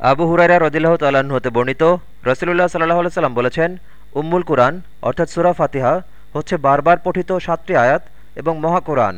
আবু হুরাইরা রদিল্লাহ তাল্লাহ্ন হতে বর্ণিত, রসুলুল্লাহ সাল্লাহ সাল্লাম বলেছেন, উম্মুল কুরআন অর্থাৎ সুরা ফাতিহা, হচ্ছে বারবার পঠিত সাতটি আয়াত এবং মহাকুরআন।